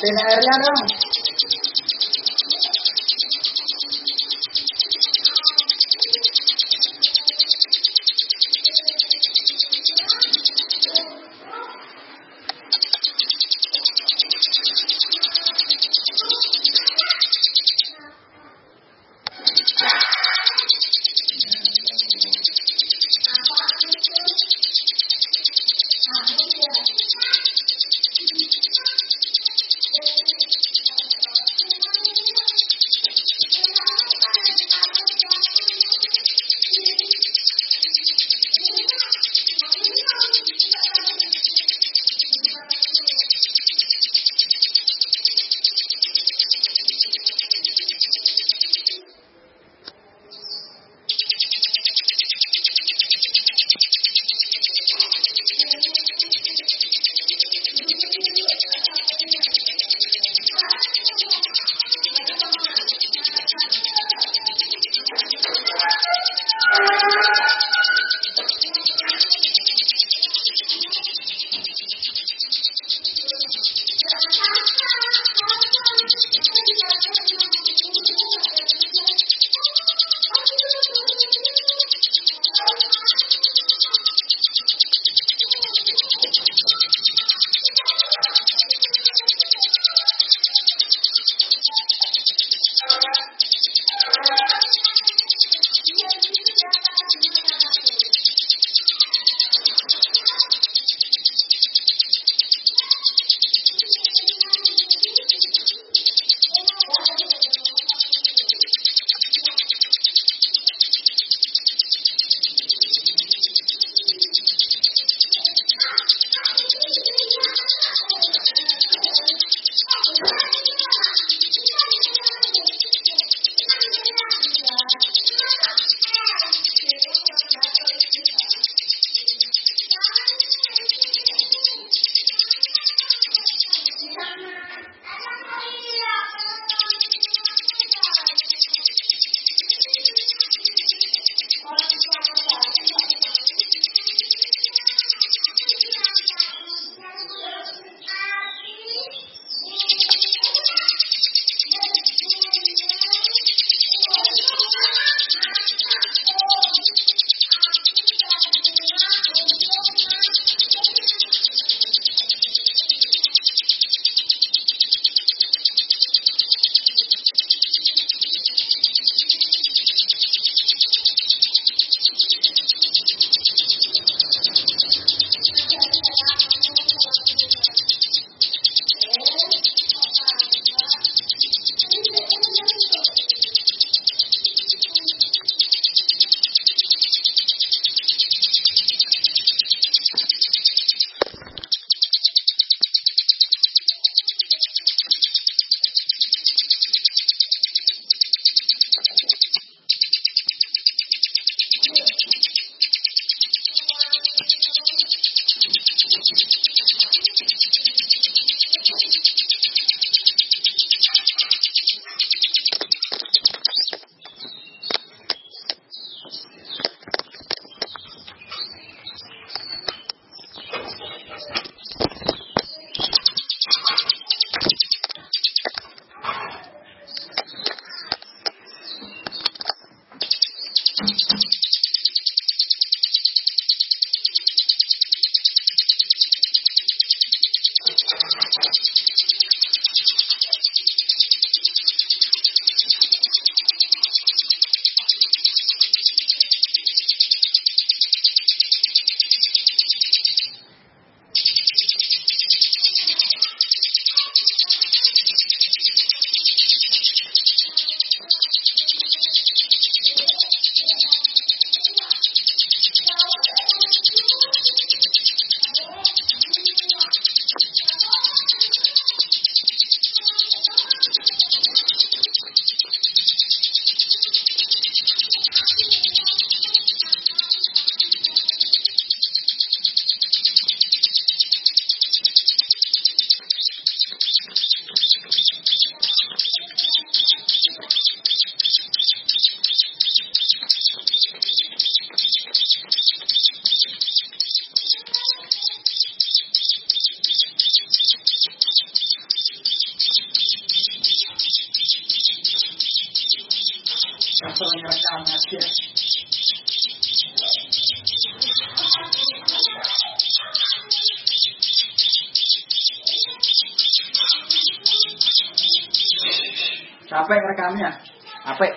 Te la regalaron. Capek rekamnya? Capek.